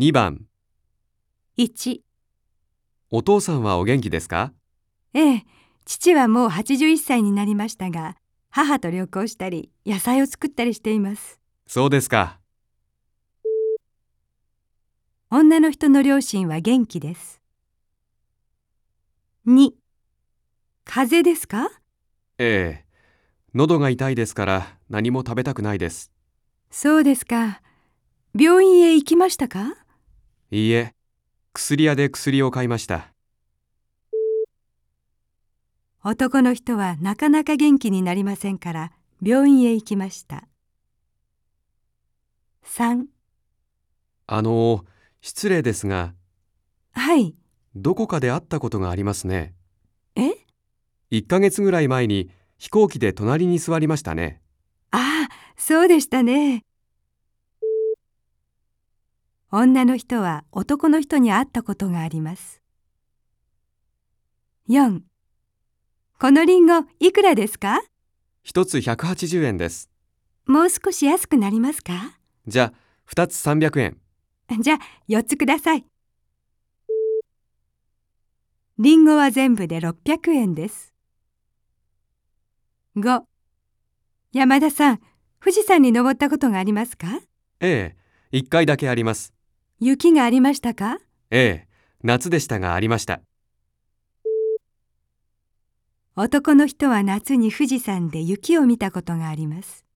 2番、1、お父さんはお元気ですか？ええ、父はもう81歳になりましたが、母と旅行したり、野菜を作ったりしています。そうですか。女の人の両親は元気です。2、風邪ですか？ええ、喉が痛いですから何も食べたくないです。そうですか。病院へ行きましたか？いいえ、薬屋で薬を買いました。男の人はなかなか元気になりませんから病院へ行きました。3あの、失礼ですが、はい。どこかで会ったことがありますね。え？1ヶ月ぐらい前に飛行機で隣に座りましたね。ああ、そうでしたね。女の人は男の人に会ったことがあります。4このリンゴいくらですか？1つ180円です。もう少し安くなりますか？じゃあ、2つ300円。じゃあ4つください。リンゴは全部で600円です。5山田さん、富士山に登ったことがありますか？ええ、1回だけあります。雪がありましたか？ええ、夏でしたがありました。男の人は夏に富士山で雪を見たことがあります。